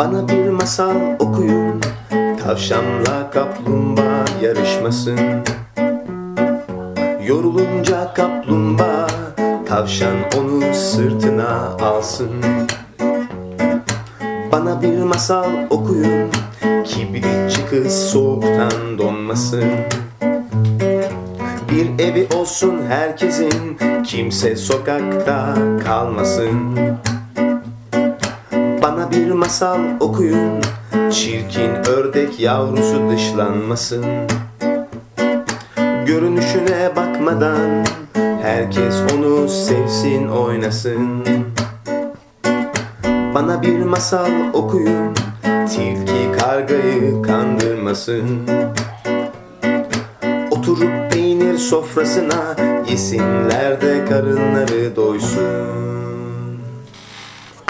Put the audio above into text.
Bana bir masal okuyun. Tavşanla kaplumbağa yarışmasın. Yorulunca kaplumbağa Tavşan onu sırtına alsın. Bana bir masal okuyun. Kibritçi kız soğuktan donmasın. Bir evi olsun herkesin. Kimse sokakta kalmasın bir masal okuyun. Çirkin ördek yavrusu dışlanmasın. Görünüşüne bakmadan Herkes onu sevsin oynasın. Bana bir masal okuyun Tilki kargayı kandırmasın. Oturup peynir sofrasına Yesinler doysun